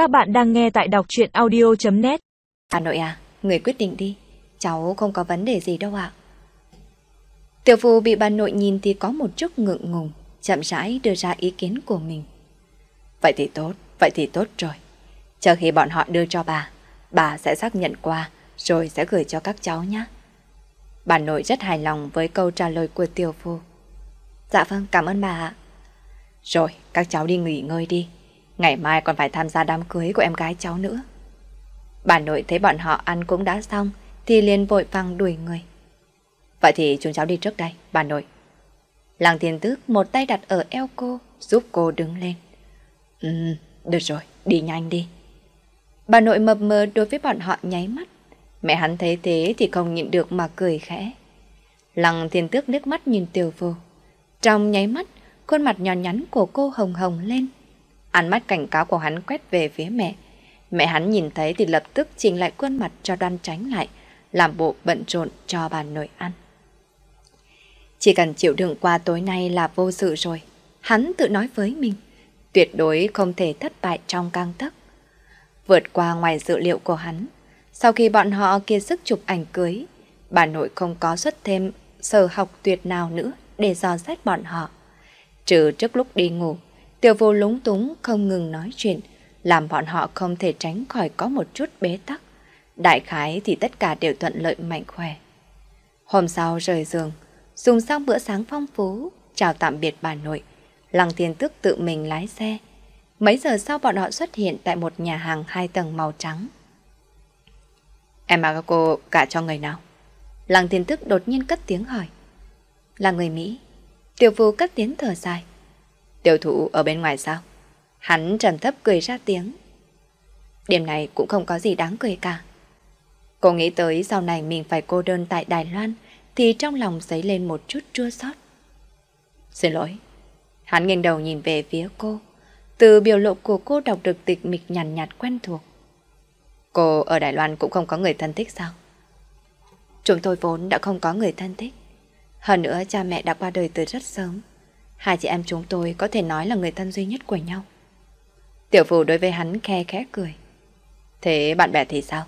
Các bạn đang nghe tại đọc chuyện audio.net Hà Nội à, người quyết định đi. Cháu không có vấn đề gì đâu ạ. Tiểu phu bị bà nội nhìn thì có một chút ngượng ngùng, chậm rãi đưa ra ý kiến của mình. Vậy thì tốt, vậy thì tốt rồi. Chờ khi bọn họ đưa cho bà, bà sẽ xác nhận qua rồi sẽ gửi cho các cháu nhé. Bà nội rất hài lòng với câu trả lời của tiểu phu. Dạ vâng, cảm ơn bà ạ. Rồi, các cháu đi nghỉ ngơi đi. Ngày mai còn phải tham gia đám cưới của em gái cháu nữa. Bà nội thấy bọn họ ăn cũng đã xong, thì liền vội vàng đuổi người. Vậy thì chúng cháu đi trước đây, bà nội. Lăng thiên tước một tay đặt ở eo cô, giúp cô đứng lên. Ừ, được rồi, đi nhanh đi. Bà nội mập mờ đối với bọn họ nháy mắt. Mẹ hắn thấy thế thì không nhịn được mà cười khẽ. Lăng thiên tước nước mắt nhìn tiểu vô. Trong nháy mắt, khuôn mặt nhỏ nhắn của cô hồng hồng lên. Ánh mắt cảnh cáo của hắn quét về phía mẹ. Mẹ hắn nhìn thấy thì lập tức chỉnh lại khuôn mặt cho đoan tránh lại, làm bộ bận rộn cho bà nội ăn. Chỉ cần chịu đựng qua tối nay là vô sự rồi. Hắn tự nói với mình, tuyệt đối không thể thất bại trong căng tấc. Vượt qua ngoài dự liệu của hắn, sau khi bọn họ kia sức chụp ảnh cưới, bà nội không có xuất thêm sở học tuyệt nào nữa để dò xét bọn họ. Trừ trước lúc đi ngủ, tiểu vô lúng túng không ngừng nói chuyện, làm bọn họ không thể tránh khỏi có một chút bế tắc. Đại khái thì tất cả đều thuận lợi mạnh khỏe. Hôm sau rời giường, dùng xong bữa sáng phong phú, chào tạm biệt bà nội. Lăng thiên tức tự mình lái xe. Mấy giờ sau bọn họ xuất hiện tại một nhà hàng hai tầng màu trắng. Em bảo cô cả cho người nào? Lăng thiên tức đột nhiên cất tiếng hỏi. Là người Mỹ. Tiểu vô cất tiếng thở dài. Tiểu thụ ở bên ngoài sao? Hắn trầm thấp cười ra tiếng. Điểm này cũng không có gì đáng cười cả. Cô nghĩ tới sau này mình phải cô đơn tại Đài Loan thì trong lòng dấy lên một chút chua xót. Xin lỗi. Hắn nghiêng đầu nhìn về phía cô. Từ biểu lộ của cô đọc được tịch mịch nhàn nhạt, nhạt quen thuộc. Cô ở Đài Loan cũng không có người thân thích sao? Chúng tôi vốn đã không có người thân thích. Hơn nữa cha mẹ đã qua đời từ rất sớm. Hai chị em chúng tôi có thể nói là người thân duy nhất của nhau. Tiểu phù đối với hắn khe khẽ cười. Thế bạn bè thì sao?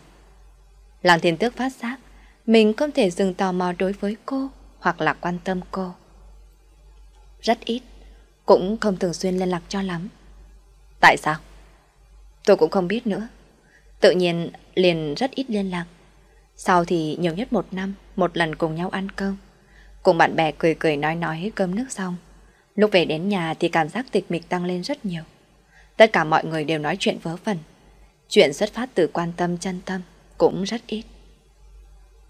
Làng thiên tước phát giác, mình không thể dừng tò mò đối với cô hoặc là quan tâm cô. Rất ít, cũng không thường xuyên liên lạc cho lắm. Tại sao? Tôi cũng không biết nữa. Tự nhiên liền rất ít liên lạc. Sau thì nhiều nhất một năm, một lần cùng nhau ăn cơm. Cùng bạn bè cười cười nói nói cơm nước xong. Lúc về đến nhà thì cảm giác tịch mịch tăng lên rất nhiều. Tất cả mọi người đều nói chuyện vớ vẩn. Chuyện xuất phát từ quan tâm chân tâm cũng rất ít.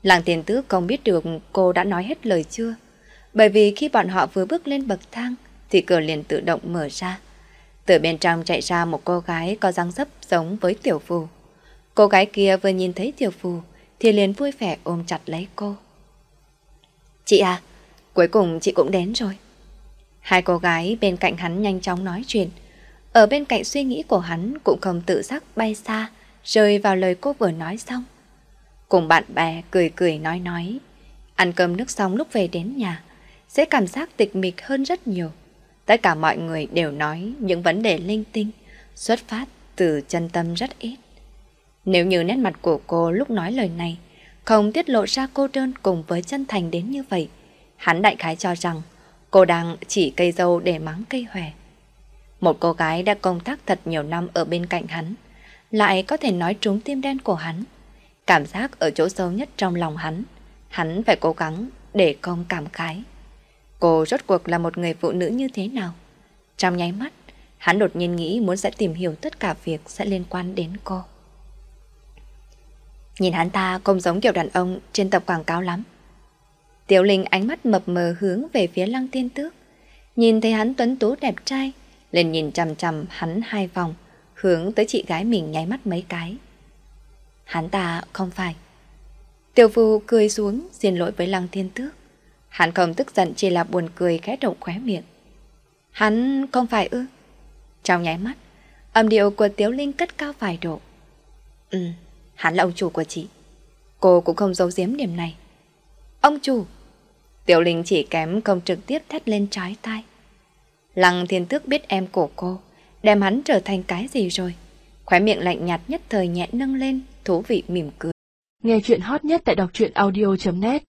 Làng tiền tứ không biết được cô đã nói hết lời chưa. Bởi vì khi bọn họ vừa bước lên bậc thang thì cửa liền tự động mở ra. Từ bên trong chạy ra một cô gái có dáng dấp giống với tiểu phù. Cô gái kia vừa nhìn thấy tiểu phù thì liền vui vẻ ôm chặt lấy cô. Chị à, cuối cùng chị cũng đến rồi. Hai cô gái bên cạnh hắn nhanh chóng nói chuyện. Ở bên cạnh suy nghĩ của hắn cũng không tự giác bay xa, rơi vào lời cô vừa nói xong. Cùng bạn bè cười cười nói nói. Ăn cơm nước xong lúc về đến nhà, sẽ cảm giác tịch mịch hơn rất nhiều. Tất cả mọi người đều nói những vấn đề linh tinh, xuất phát từ chân tâm rất ít. Nếu như nét mặt của cô lúc nói lời này, không tiết lộ ra cô đơn cùng với chân thành đến như vậy, hắn đại khái cho rằng cô đang chỉ cây dâu để mắng cây hòe. Một cô gái đã công tác thật nhiều năm ở bên cạnh hắn, lại có thể nói trúng tim đen của hắn. Cảm giác ở chỗ sâu nhất trong lòng hắn, hắn phải cố gắng để không cảm khái. Cô rốt cuộc là một người phụ nữ như thế nào? Trong nháy mắt, hắn đột nhiên nghĩ muốn sẽ tìm hiểu tất cả việc sẽ liên quan đến cô. Nhìn hắn ta không giống kiểu đàn ông trên tập quảng cáo lắm. Tiểu Linh ánh mắt mập mờ hướng về phía lăng Thiên tước. Nhìn thấy hắn tuấn tú đẹp trai, liền nhìn chằm chằm hắn hai vòng, hướng tới chị gái mình nháy mắt mấy cái. Hắn ta không phải. Tiểu phu cười xuống, xin lỗi với lăng Thiên tước. Hắn không tức giận chỉ là buồn cười khẽ động khóe miệng. Hắn không phải ư? Trong nháy mắt, âm điệu của Tiểu Linh cất cao vài độ. Ừ, hắn là ông chủ của chị. Cô cũng không giấu giếm điểm này. Ông chủ! Tiểu Linh chỉ kém không trực tiếp thét lên trái tai. Lăng thiên tước biết em của cô, đem hắn trở thành cái gì rồi. Khóe miệng lạnh nhạt nhất thời nhẹ nâng lên, thú vị mỉm cười. Nghe chuyện hot nhất tại đọc truyện audio.net